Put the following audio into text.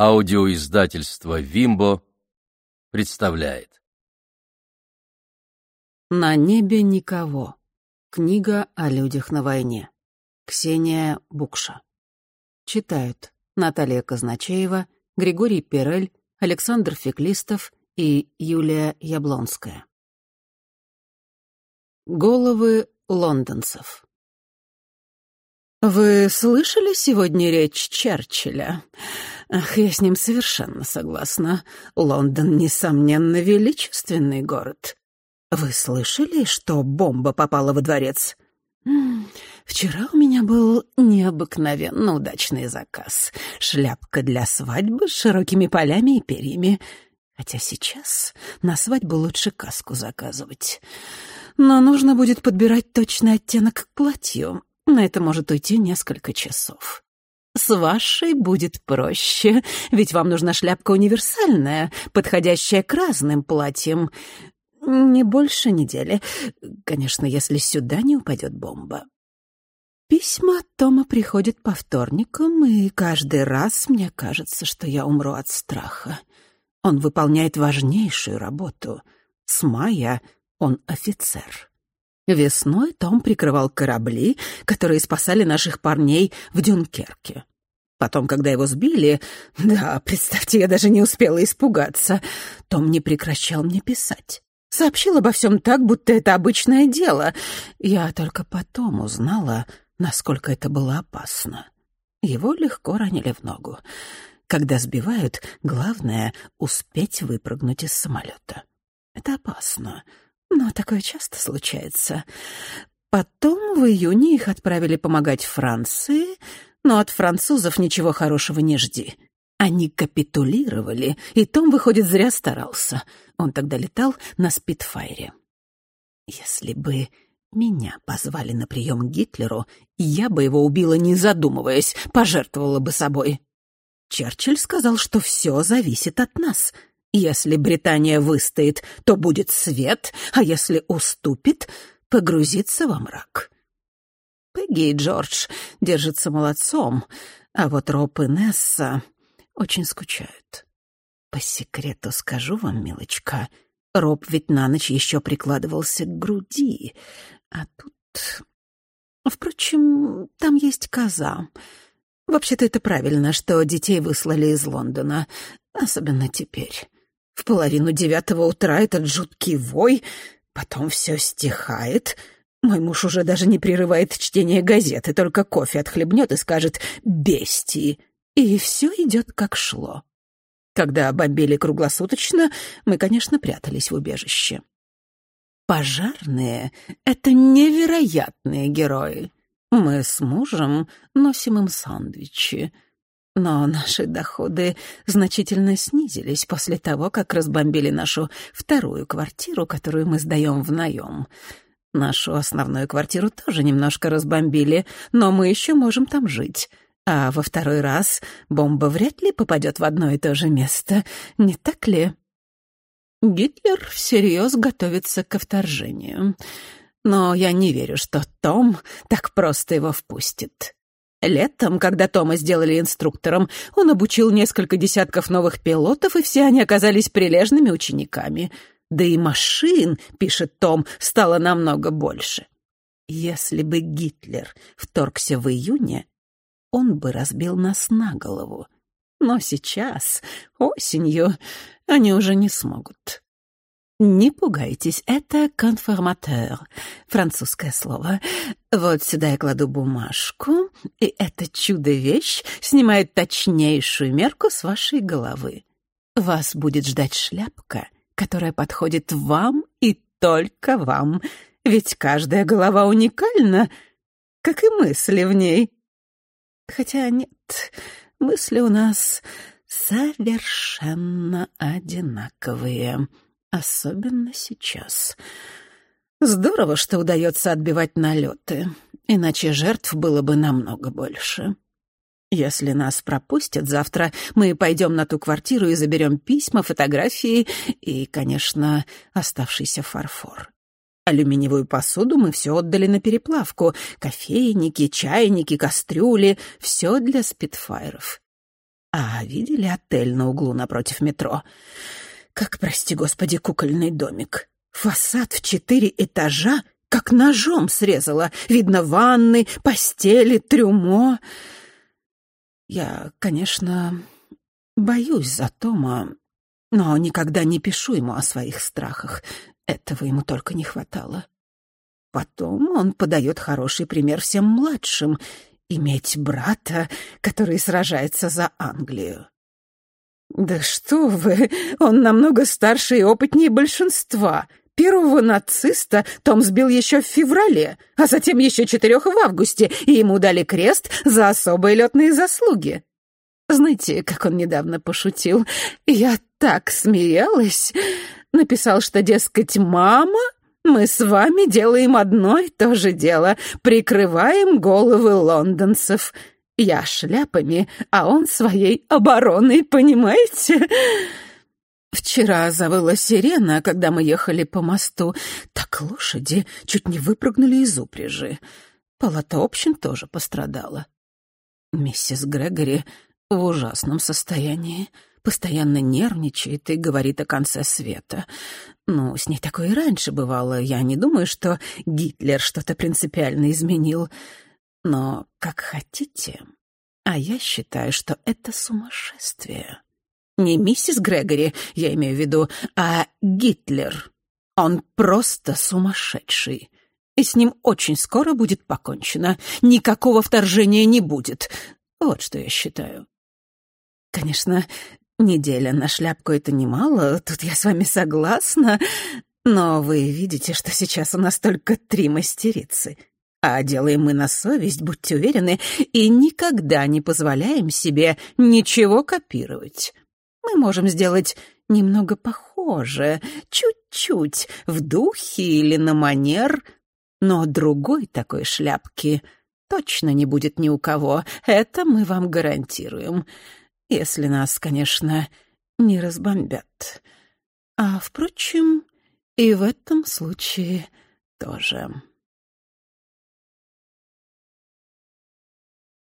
Аудиоиздательство «Вимбо» представляет. На небе никого. Книга о людях на войне. Ксения Букша. Читают Наталья Казначеева, Григорий Перель, Александр Феклистов и Юлия Яблонская. Головы лондонцев. «Вы слышали сегодня речь Черчилля? Ах, я с ним совершенно согласна. Лондон, несомненно, величественный город. Вы слышали, что бомба попала во дворец? Вчера у меня был необыкновенно удачный заказ. Шляпка для свадьбы с широкими полями и перьями. Хотя сейчас на свадьбу лучше каску заказывать. Но нужно будет подбирать точный оттенок к платью. На это может уйти несколько часов. С вашей будет проще, ведь вам нужна шляпка универсальная, подходящая к разным платьям. Не больше недели, конечно, если сюда не упадет бомба. Письма от Тома приходят по вторникам, и каждый раз мне кажется, что я умру от страха. Он выполняет важнейшую работу. С мая он офицер. Весной Том прикрывал корабли, которые спасали наших парней в Дюнкерке. Потом, когда его сбили, да, представьте, я даже не успела испугаться, Том не прекращал мне писать. Сообщил обо всем так, будто это обычное дело. Я только потом узнала, насколько это было опасно. Его легко ранили в ногу. Когда сбивают, главное — успеть выпрыгнуть из самолета. Это опасно. Но такое часто случается. Потом в июне их отправили помогать Франции, но от французов ничего хорошего не жди. Они капитулировали, и Том, выходит, зря старался. Он тогда летал на Спитфайре. Если бы меня позвали на прием к Гитлеру, я бы его убила, не задумываясь, пожертвовала бы собой. Черчилль сказал, что все зависит от нас — если Британия выстоит, то будет свет, а если уступит, погрузится во мрак. Пегги и Джордж держатся молодцом, а вот Роб и Несса очень скучают. По секрету скажу вам, милочка, Роб ведь на ночь еще прикладывался к груди, а тут... Впрочем, там есть коза. Вообще-то это правильно, что детей выслали из Лондона, особенно теперь. В половину девятого утра этот жуткий вой, потом все стихает. Мой муж уже даже не прерывает чтение газеты, только кофе отхлебнет и скажет «бестии». И все идет как шло. Когда бомбили круглосуточно, мы, конечно, прятались в убежище. Пожарные — это невероятные герои. Мы с мужем носим им сандвичи — но наши доходы значительно снизились после того, как разбомбили нашу вторую квартиру, которую мы сдаем в наем. Нашу основную квартиру тоже немножко разбомбили, но мы еще можем там жить. А во второй раз бомба вряд ли попадет в одно и то же место, не так ли? Гитлер всерьез готовится ко вторжению. Но я не верю, что Том так просто его впустит. Летом, когда Тома сделали инструктором, он обучил несколько десятков новых пилотов, и все они оказались прилежными учениками. Да и машин, пишет Том, стало намного больше. Если бы Гитлер вторгся в июне, он бы разбил нас на голову. Но сейчас, осенью, они уже не смогут. Не пугайтесь, это конформатер, французское слово. Вот сюда я кладу бумажку, и эта чудо-вещь снимает точнейшую мерку с вашей головы. Вас будет ждать шляпка, которая подходит вам и только вам, ведь каждая голова уникальна, как и мысли в ней. Хотя нет, мысли у нас совершенно одинаковые. Особенно сейчас. Здорово, что удается отбивать налеты, иначе жертв было бы намного больше. Если нас пропустят завтра, мы пойдем на ту квартиру и заберем письма, фотографии и, конечно, оставшийся фарфор. Алюминиевую посуду мы все отдали на переплавку. Кофейники, чайники, кастрюли — все для спидфайров. А видели отель на углу напротив метро? Как, прости господи, кукольный домик. Фасад в четыре этажа, как ножом срезала. Видно ванны, постели, трюмо. Я, конечно, боюсь за Тома, но никогда не пишу ему о своих страхах. Этого ему только не хватало. Потом он подает хороший пример всем младшим — иметь брата, который сражается за Англию. Да что вы, он намного старше и опытнее большинства. Первого нациста Том сбил еще в феврале, а затем еще четырех в августе, и ему дали крест за особые летные заслуги. Знаете, как он недавно пошутил? Я так смеялась. Написал, что, дескать, мама мы с вами делаем одно и то же дело, прикрываем головы лондонцев. Я шляпами, а он своей обороной, понимаете? Вчера завыла сирена, когда мы ехали по мосту. Так лошади чуть не выпрыгнули из упряжи. Палата общин тоже пострадала. Миссис Грегори в ужасном состоянии постоянно нервничает и говорит о конце света. Ну, с ней такое и раньше бывало. Я не думаю, что Гитлер что-то принципиально изменил. Но как хотите, а я считаю, что это сумасшествие. Не миссис Грегори, я имею в виду, а Гитлер. Он просто сумасшедший. И с ним очень скоро будет покончено. Никакого вторжения не будет. Вот что я считаю. Конечно, Неделя на шляпку — это немало, тут я с вами согласна, но вы видите, что сейчас у нас только три мастерицы. А делаем мы на совесть, будьте уверены, и никогда не позволяем себе ничего копировать. Мы можем сделать немного похоже, чуть-чуть, в духе или на манер, но другой такой шляпки точно не будет ни у кого, это мы вам гарантируем. Если нас, конечно, не разбомбят. А, впрочем, и в этом случае тоже.